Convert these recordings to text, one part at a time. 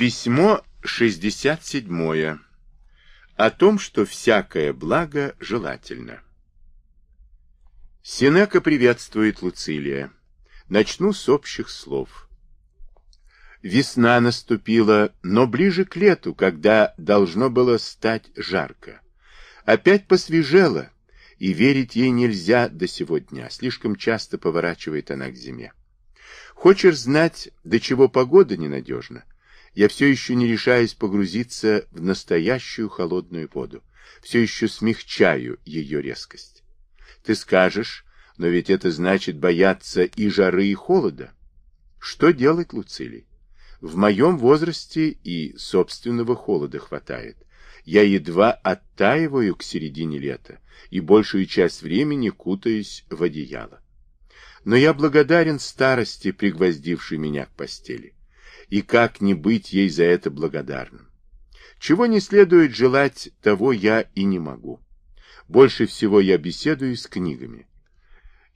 Письмо 67. О том, что всякое благо желательно. Сенека приветствует Луцилия. Начну с общих слов. Весна наступила, но ближе к лету, когда должно было стать жарко. Опять посвежело, и верить ей нельзя до сего дня, слишком часто поворачивает она к зиме. Хочешь знать, до чего погода ненадежна? Я все еще не решаюсь погрузиться в настоящую холодную воду. Все еще смягчаю ее резкость. Ты скажешь, но ведь это значит бояться и жары, и холода. Что делать, Луцилий? В моем возрасте и собственного холода хватает. Я едва оттаиваю к середине лета и большую часть времени кутаюсь в одеяло. Но я благодарен старости, пригвоздившей меня к постели и как не быть ей за это благодарным. Чего не следует желать, того я и не могу. Больше всего я беседую с книгами.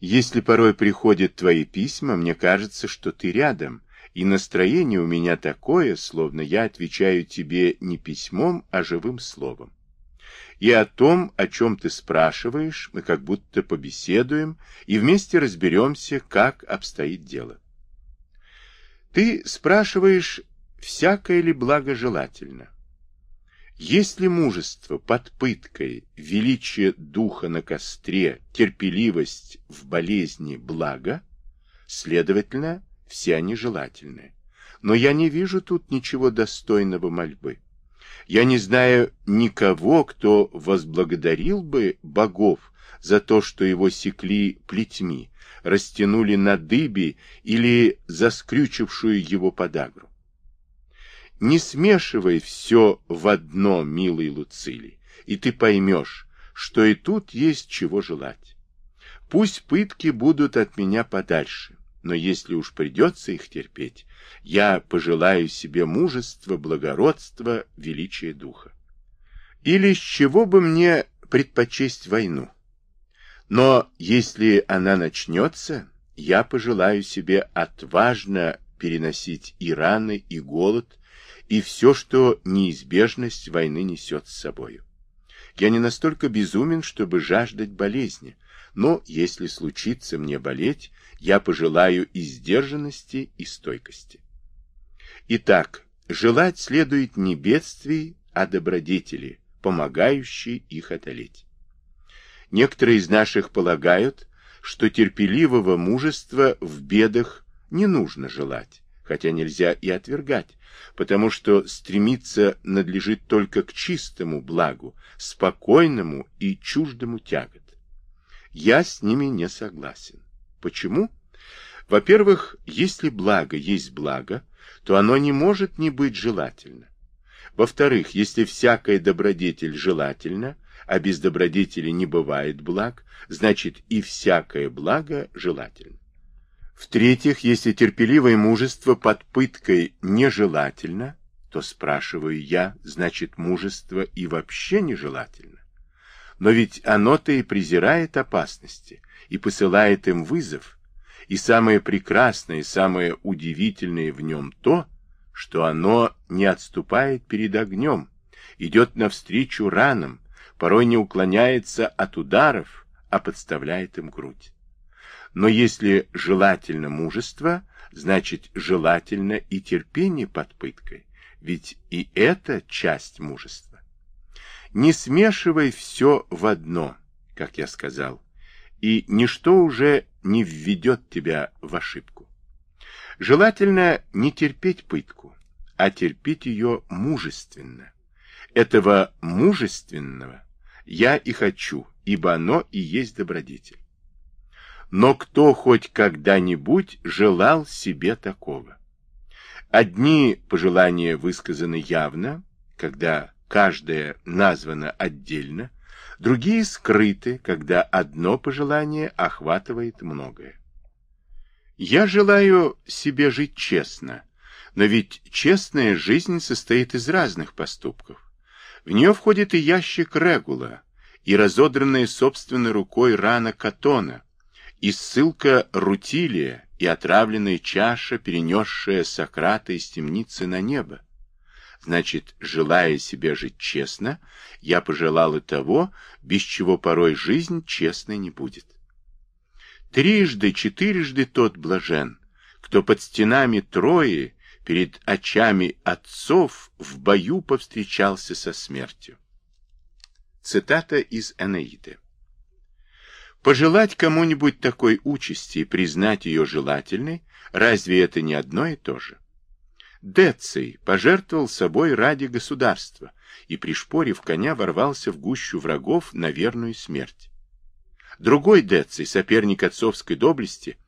Если порой приходят твои письма, мне кажется, что ты рядом, и настроение у меня такое, словно я отвечаю тебе не письмом, а живым словом. И о том, о чем ты спрашиваешь, мы как будто побеседуем и вместе разберемся, как обстоит дело. Ты спрашиваешь, всякое ли благожелательно? Есть ли мужество под пыткой, величие духа на костре, терпеливость в болезни благо? Следовательно, все они желательны. Но я не вижу тут ничего достойного мольбы. Я не знаю никого, кто возблагодарил бы богов за то, что его секли плетьми, растянули на дыбе или заскрючившую его подагру. Не смешивай все в одно, милый Луцилий, и ты поймешь, что и тут есть чего желать. Пусть пытки будут от меня подальше, но если уж придется их терпеть, я пожелаю себе мужества, благородства, величия духа. Или с чего бы мне предпочесть войну? Но если она начнется, я пожелаю себе отважно переносить и раны, и голод, и все, что неизбежность войны несет с собою. Я не настолько безумен, чтобы жаждать болезни, но если случится мне болеть, я пожелаю и сдержанности, и стойкости. Итак, желать следует не бедствий, а добродетели, помогающей их одолеть. Некоторые из наших полагают, что терпеливого мужества в бедах не нужно желать, хотя нельзя и отвергать, потому что стремиться надлежит только к чистому благу, спокойному и чуждому тягот. Я с ними не согласен. Почему? Во-первых, если благо есть благо, то оно не может не быть желательно. Во-вторых, если всякая добродетель желательна, а без добродетели не бывает благ, значит и всякое благо желательно. В-третьих, если терпеливое мужество под пыткой нежелательно, то, спрашиваю я, значит мужество и вообще нежелательно. Но ведь оно-то и презирает опасности, и посылает им вызов, и самое прекрасное и самое удивительное в нем то, что оно не отступает перед огнем, идет навстречу ранам, порой не уклоняется от ударов, а подставляет им грудь. Но если желательно мужество, значит желательно и терпение под пыткой, ведь и это часть мужества. Не смешивай все в одно, как я сказал, и ничто уже не введет тебя в ошибку. Желательно не терпеть пытку, а терпеть ее мужественно. Этого мужественного я и хочу, ибо оно и есть добродетель. Но кто хоть когда-нибудь желал себе такого? Одни пожелания высказаны явно, когда каждое названо отдельно, другие скрыты, когда одно пожелание охватывает многое. Я желаю себе жить честно, но ведь честная жизнь состоит из разных поступков. В нее входит и ящик Регула, и разодранная собственной рукой рана Катона, и ссылка Рутилия, и отравленная чаша, перенесшая Сократа из темницы на небо. Значит, желая себе жить честно, я пожелал и того, без чего порой жизнь честной не будет. Трижды, четырежды тот блажен, кто под стенами Трои, перед очами отцов, в бою повстречался со смертью. Цитата из Энеиды. Пожелать кому-нибудь такой участи и признать ее желательной, разве это не одно и то же? Деций пожертвовал собой ради государства и, пришпорив коня, ворвался в гущу врагов на верную смерть. Другой Деций, соперник отцовской доблести,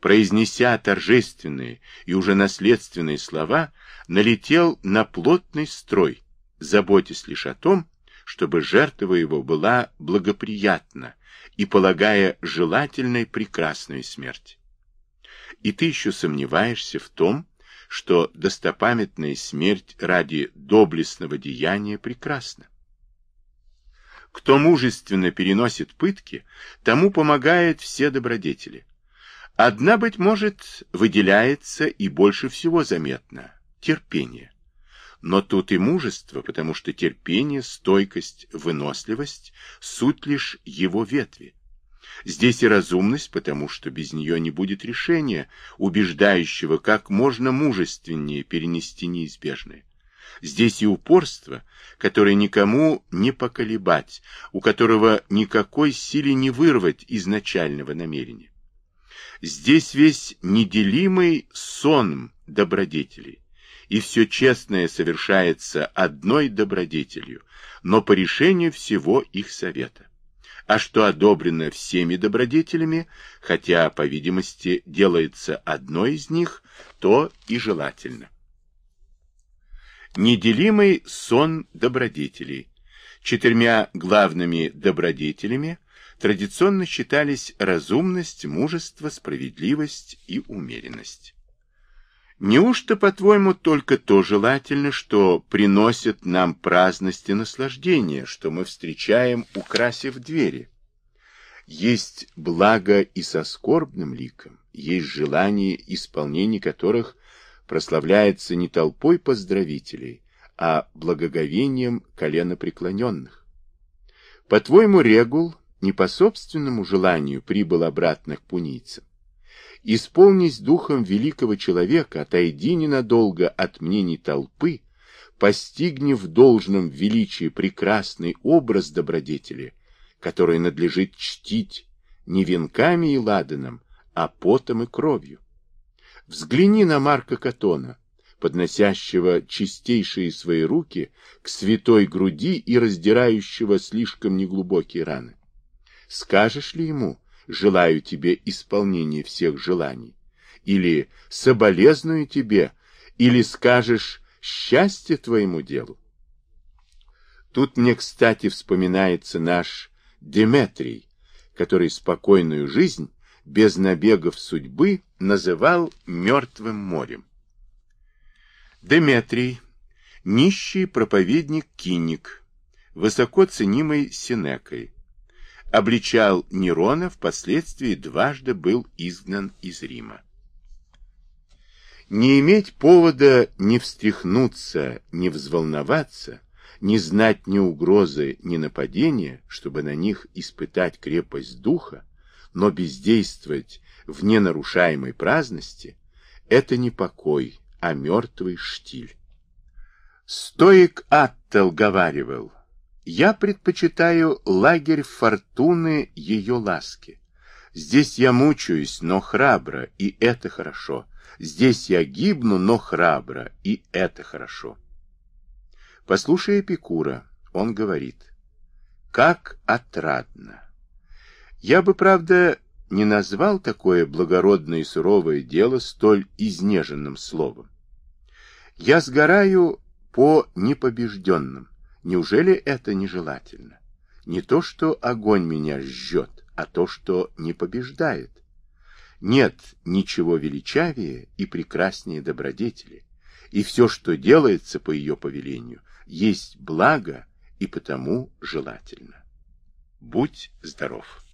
произнеся торжественные и уже наследственные слова, налетел на плотный строй, заботясь лишь о том, чтобы жертва его была благоприятна и полагая желательной прекрасную смерть. И ты еще сомневаешься в том, что достопамятная смерть ради доблестного деяния прекрасна. Кто мужественно переносит пытки, тому помогают все добродетели. Одна, быть может, выделяется и больше всего заметна – терпение. Но тут и мужество, потому что терпение, стойкость, выносливость – суть лишь его ветви. Здесь и разумность, потому что без нее не будет решения, убеждающего, как можно мужественнее перенести неизбежное. Здесь и упорство, которое никому не поколебать, у которого никакой силе не вырвать изначального намерения. Здесь весь неделимый сон добродетелей, и все честное совершается одной добродетелью, но по решению всего их совета а что одобрено всеми добродетелями, хотя, по видимости, делается одной из них, то и желательно. Неделимый сон добродетелей. Четырьмя главными добродетелями традиционно считались разумность, мужество, справедливость и умеренность. Неужто, по-твоему, только то желательно, что приносит нам праздность и наслаждение, что мы встречаем, украсив двери? Есть благо и со скорбным ликом, есть желание, исполнение которых прославляется не толпой поздравителей, а благоговением коленопреклоненных. По-твоему, Регул не по собственному желанию прибыл обратно к пунийцам? Исполнись духом великого человека, отойди ненадолго от мнений толпы, постигни в должном величии прекрасный образ добродетели, который надлежит чтить не венками и ладаном, а потом и кровью. Взгляни на Марка Катона, подносящего чистейшие свои руки к святой груди и раздирающего слишком неглубокие раны. Скажешь ли ему, желаю тебе исполнения всех желаний, или соболезную тебе, или скажешь счастье твоему делу. Тут мне, кстати, вспоминается наш Деметрий, который спокойную жизнь без набегов судьбы называл мертвым морем. Деметрий, нищий проповедник-киник, высоко ценимый Синекой, обличал Нерона, впоследствии дважды был изгнан из Рима. Не иметь повода не встряхнуться, не взволноваться, не знать ни угрозы, ни нападения, чтобы на них испытать крепость духа, но бездействовать в ненарушаемой праздности, это не покой, а мертвый штиль. Стоик Аттел говаривал, я предпочитаю лагерь фортуны ее ласки. Здесь я мучаюсь, но храбро, и это хорошо. Здесь я гибну, но храбро, и это хорошо. Послушай Эпикура, он говорит, как отрадно. Я бы, правда, не назвал такое благородное и суровое дело столь изнеженным словом. Я сгораю по непобежденным, Неужели это нежелательно? Не то, что огонь меня жжет, а то, что не побеждает. Нет ничего величавее и прекраснее добродетели, и все, что делается по ее повелению, есть благо и потому желательно. Будь здоров!